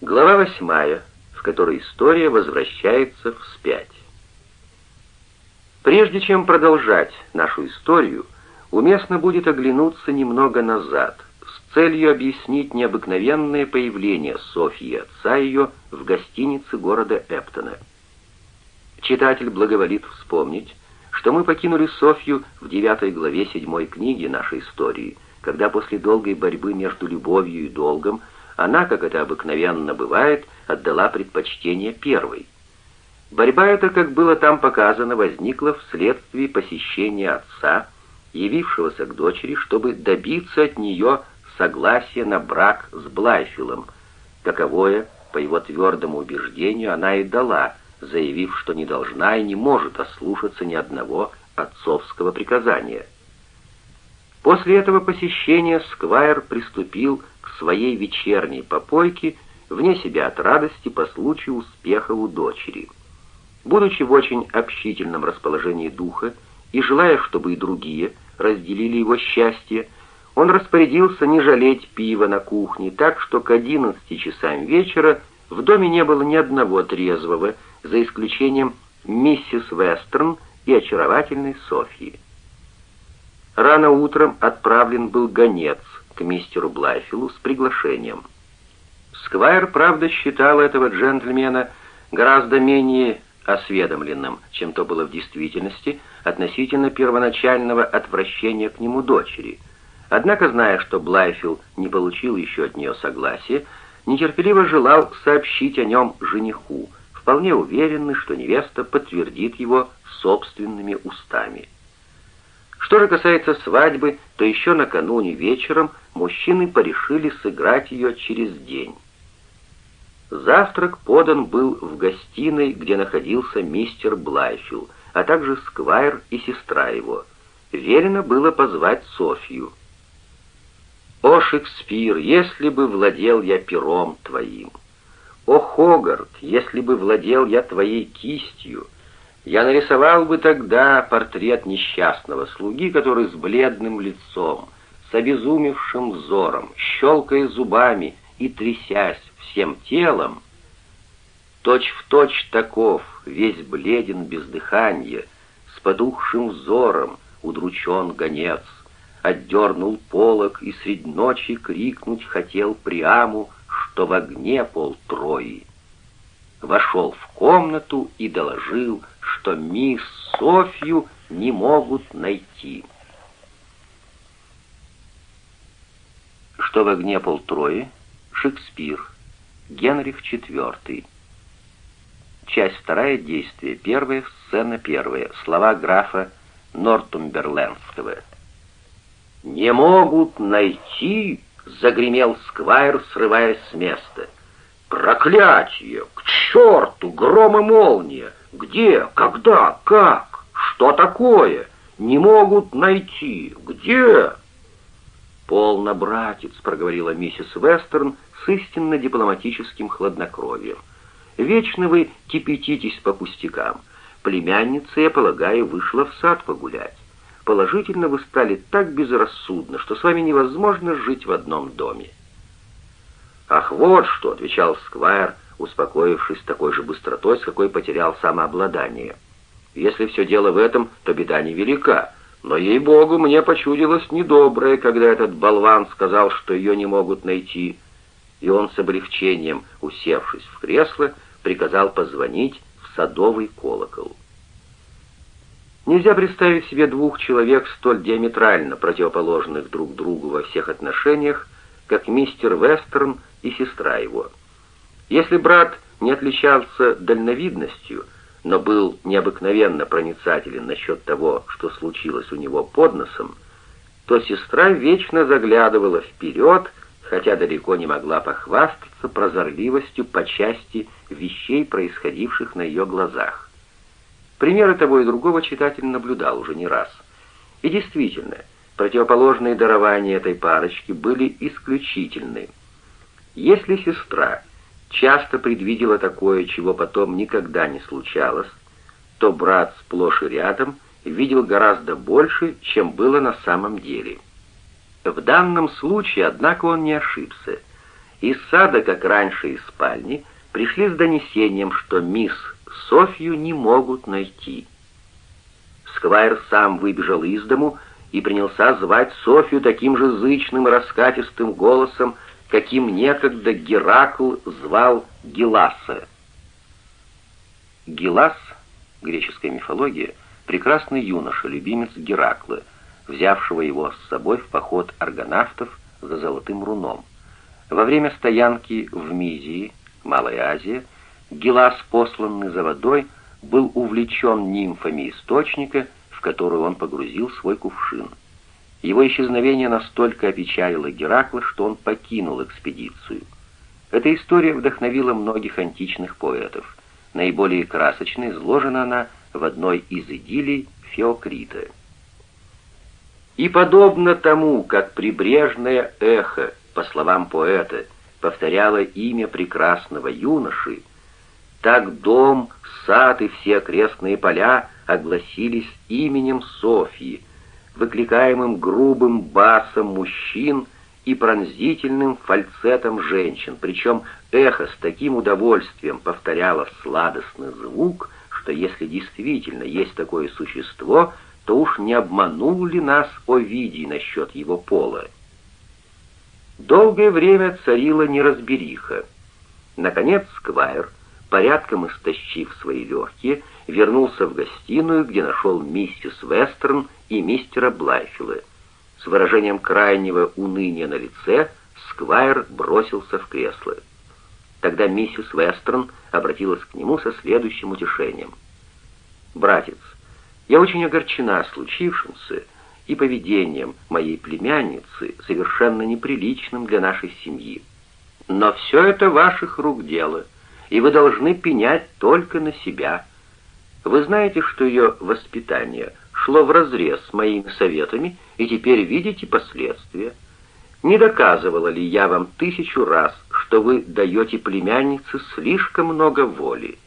Глава восьмая, в которой история возвращается вспять. Прежде чем продолжать нашу историю, уместно будет оглянуться немного назад с целью объяснить необыкновенное появление Софьи отца ее в гостинице города Эптона. Читатель благоволит вспомнить, что мы покинули Софью в девятой главе седьмой книги нашей истории, когда после долгой борьбы между любовью и долгом она, как это обыкновенно бывает, отдала предпочтение первой. Борьба эта, как было там показано, возникла вследствие посещения отца, явившегося к дочери, чтобы добиться от нее согласия на брак с Блайфилом. Таковое, по его твердому убеждению, она и дала, заявив, что не должна и не может ослушаться ни одного отцовского приказания. После этого посещения Сквайр приступил своей вечерней попойки вне себя от радости по случаю успеха у дочери. Будучи в очень общительном расположении духа и желая, чтобы и другие разделили его счастье, он распорядился не жалеть пива на кухне, так что к одиннадцати часам вечера в доме не было ни одного трезвого, за исключением миссис Вестерн и очаровательной Софьи. Рано утром отправлен был гонец к мистеру Блайфилу с приглашением. Сквайр, правда, считал этого джентльмена гораздо менее осведомленным, чем то было в действительности, относительно первоначального отвращения к нему дочери. Однако, зная, что Блайфилл не получил еще от нее согласия, нетерпеливо желал сообщить о нем жениху, вполне уверенный, что невеста подтвердит его собственными устами. Что же касается свадьбы, то еще накануне вечером мужчины порешили сыграть ее через день. Завтрак подан был в гостиной, где находился мистер Блайфилл, а также Сквайр и сестра его. Велено было позвать Софью. «О, Шекспир, если бы владел я пером твоим! О, Хогарт, если бы владел я твоей кистью!» Я нарисовал бы тогда портрет несчастного слуги, который с бледным лицом, с обезумевшим взором, щелкая зубами и трясясь всем телом, точь в точь таков, весь бледен без дыхания, с потухшим взором, удручен гонец, отдернул полог и средь ночи крикнуть хотел Приаму, что в огне пол Трои. Вошел в комнату и доложил, что мисс Софью не могут найти. Что в огне полтрое? Шекспир. Генрих IV. Часть вторая, действие первое, сцена первая. Слова графа Нортумберлендского. «Не могут найти!» — загремел Сквайр, срываясь с места. «Проклятие! К черту! Гром и молния! Где? Когда? Как? Что такое? Не могут найти. Где?» «Полно, братец», — проговорила миссис Вестерн с истинно дипломатическим хладнокровием. «Вечно вы кипятитесь по пустякам. Племянница, я полагаю, вышла в сад погулять. Положительно вы стали так безрассудны, что с вами невозможно жить в одном доме». «Ах, вот что!» — отвечал Сквайр, успокоившись такой же быстротой, с какой потерял самообладание. «Если все дело в этом, то беда невелика. Но, ей-богу, мне почудилось недоброе, когда этот болван сказал, что ее не могут найти». И он с облегчением, усевшись в кресло, приказал позвонить в садовый колокол. Нельзя представить себе двух человек столь диаметрально противоположных друг другу во всех отношениях, как мистер Вестерн и сестра его. Если брат не отличался дальновидностью, но был необыкновенно проницателен насчет того, что случилось у него под носом, то сестра вечно заглядывала вперед, хотя далеко не могла похвастаться прозорливостью по части вещей, происходивших на ее глазах. Примеры того и другого читатель наблюдал уже не раз. И действительно, противоположные дарования этой парочки были исключительны. Если сестра часто предвидела такое, чего потом никогда не случалось, то брат сплошь и рядом видел гораздо больше, чем было на самом деле. В данном случае, однако, он не ошибся. Из сада, как раньше из спальни, пришли с донесением, что мисс Софью не могут найти. Сквайр сам выбежал из дому и принялся звать Софью таким же зычным раскатистым голосом, каким некогда Геракл звал Геласа. Гелас, греческая мифология, прекрасный юноша, любимец Геракла, взявшего его с собой в поход аргонавтов за золотым руном. Во время стоянки в Мизии, Малая Азия, Гелас, посланный за водой, был увлечен нимфами источника, в которую он погрузил свой кувшин. Его исчезновение настолько опечалило Геракла, что он покинул экспедицию. Эта история вдохновила многих античных поэтов. Наиболее красочно изложена она в одной из идиллий Феокрита. И подобно тому, как прибрежное эхо, по словам поэта, повторяло имя прекрасного юноши, так дом, сад и все окрестные поля огласились именем Софьи, выкликаемым грубым басом мужчин и пронзительным фальцетом женщин, причем эхо с таким удовольствием повторяло сладостный звук, что если действительно есть такое существо, то уж не обманул ли нас Овидий насчет его пола. Долгое время царила неразбериха. Наконец Сквайр, порядком истощив свои легкие, вернулся в гостиную, где нашел миссис Вестерн и мистера Блайфилла. С выражением крайнего уныния на лице Сквайр бросился в кресло. Тогда миссис Вестерн обратилась к нему со следующим утешением. «Братец, я очень огорчена случившимся и поведением моей племянницы, совершенно неприличным для нашей семьи. Но все это ваших рук дело, и вы должны пенять только на себя. Вы знаете, что ее воспитание шло вразрез с моими советами, и теперь видите последствия. Не доказывала ли я вам тысячу раз, что вы даете племяннице слишком много воли?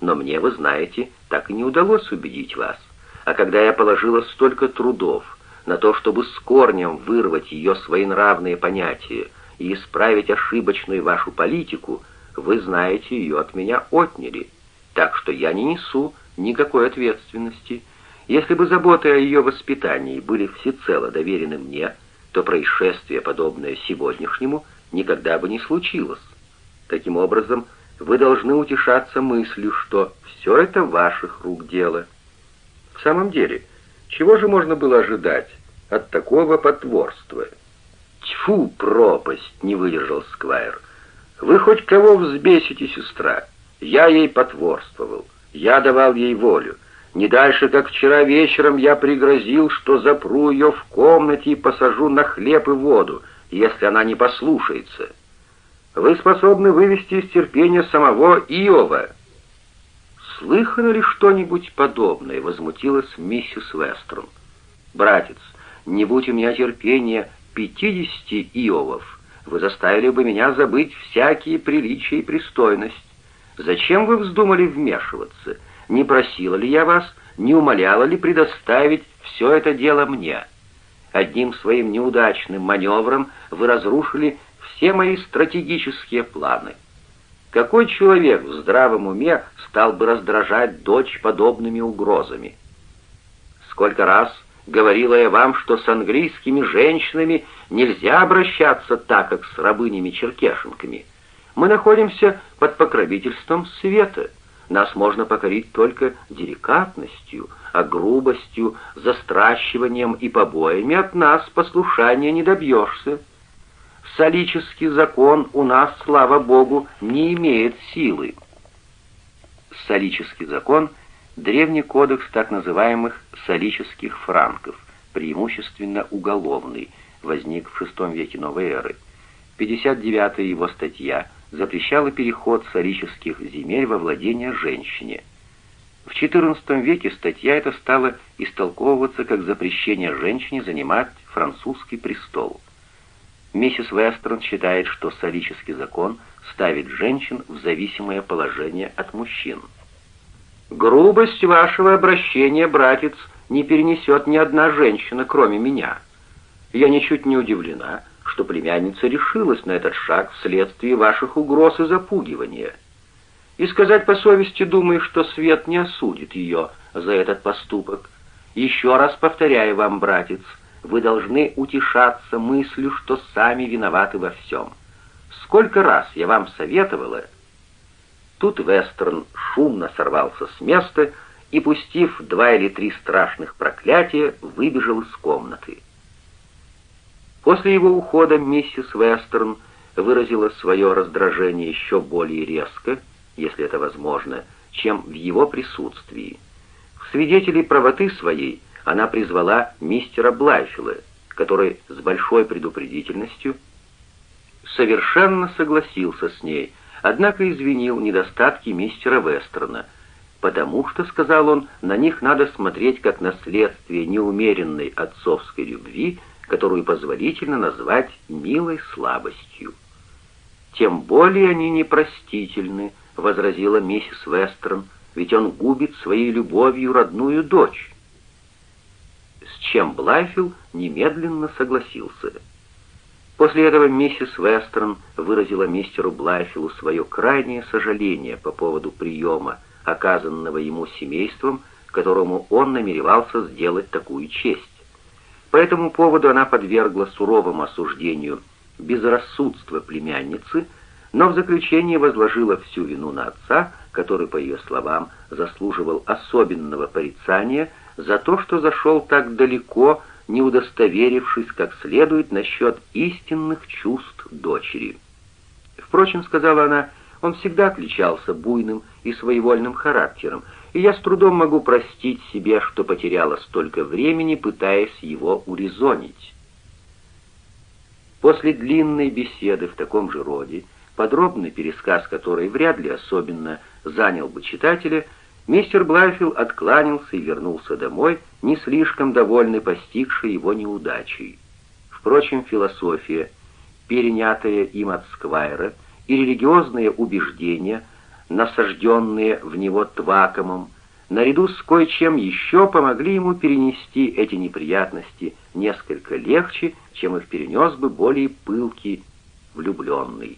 Но мне, вы знаете, так и не удалось убедить вас. А когда я положила столько трудов на то, чтобы с корнем вырвать ее своенравные понятия и исправить ошибочную вашу политику, вы знаете, ее от меня отняли. Так что я не несу никакой ответственности. Если бы заботы о ее воспитании были всецело доверены мне, то происшествие, подобное сегодняшнему, никогда бы не случилось. Таким образом, вы должны утешаться мыслью, что все это ваших рук дело. В самом деле, чего же можно было ожидать от такого потворства? Тьфу, пропасть, не выдержал Сквайр. Вы хоть кого взбесите, сестра? Я ей потворствовал. Я давал ей волю. Не дальше, как вчера вечером, я пригрозил, что запру ее в комнате и посажу на хлеб и воду, если она не послушается. Вы способны вывести из терпения самого Иова. Слыхано ли что-нибудь подобное? Возмутилась миссис Вестерн. Братец, не будь у меня терпения пятидесяти Иовов, вы заставили бы меня забыть всякие приличия и пристойность. Зачем вы вздумали вмешиваться? Не просила ли я вас, не умоляла ли предоставить все это дело мне? Одним своим неудачным маневром вы разрушили все мои стратегические планы. Какой человек в здравом уме стал бы раздражать дочь подобными угрозами? Сколько раз говорила я вам, что с английскими женщинами нельзя обращаться так, как с рабынями-черкешенками. Мы находимся под покровительством света. Нас можно покорить только деликатностью, а грубостью, застращиванием и побоями от нас послушания не добьешься. Солический закон у нас, слава Богу, не имеет силы. Солический закон — древний кодекс так называемых солических франков, преимущественно уголовный, возник в VI веке новой эры. 59-я его статья запрещала переход солических земель во владение женщине. В XIV веке статья эта стала истолковываться как запрещение женщине занимать французский престол. Миссис Вестерн считает, что солический закон ставит женщин в зависимое положение от мужчин. «Грубость вашего обращения, братец, не перенесет ни одна женщина, кроме меня. Я ничуть не удивлена, что племянница решилась на этот шаг вследствие ваших угроз и запугивания. И сказать по совести, думаю, что свет не осудит ее за этот поступок. Еще раз повторяю вам, братец, вы должны утешаться мыслью, что сами виноваты во всем. Сколько раз я вам советовала... Тут Вестерн шумно сорвался с места и, пустив два или три страшных проклятия, выбежал из комнаты. После его ухода миссис Вестерн выразила свое раздражение еще более резко, если это возможно, чем в его присутствии. В свидетелей правоты своей она призвала мистера Блайфилла, который с большой предупредительностью совершенно согласился с ней, однако извинил недостатки мистера Вестерна, потому что, сказал он, на них надо смотреть как на следствие неумеренной отцовской любви, которую позволительно назвать милой слабостью. «Тем более они непростительны», — возразила миссис Вестерн, «ведь он губит своей любовью родную дочь» с чем Блайфилл немедленно согласился. После этого миссис Вестерн выразила мистеру Блайфиллу свое крайнее сожаление по поводу приема, оказанного ему семейством, которому он намеревался сделать такую честь. По этому поводу она подвергла суровому осуждению безрассудство племянницы, но в заключение возложила всю вину на отца, который, по ее словам, заслуживал особенного порицания за то, что зашел так далеко, не удостоверившись как следует насчет истинных чувств дочери. Впрочем, сказала она, он всегда отличался буйным и своевольным характером, и я с трудом могу простить себе, что потеряла столько времени, пытаясь его урезонить. После длинной беседы в таком же роде, подробный пересказ которой вряд ли особенно занял бы читателя, Мистер Блайфилл откланялся и вернулся домой, не слишком довольный постигшей его неудачей. Впрочем, философия, перенятая им от Сквайра, и религиозные убеждения, насажденные в него твакомом, наряду с кое-чем еще помогли ему перенести эти неприятности несколько легче, чем их перенес бы более пылкий влюбленный.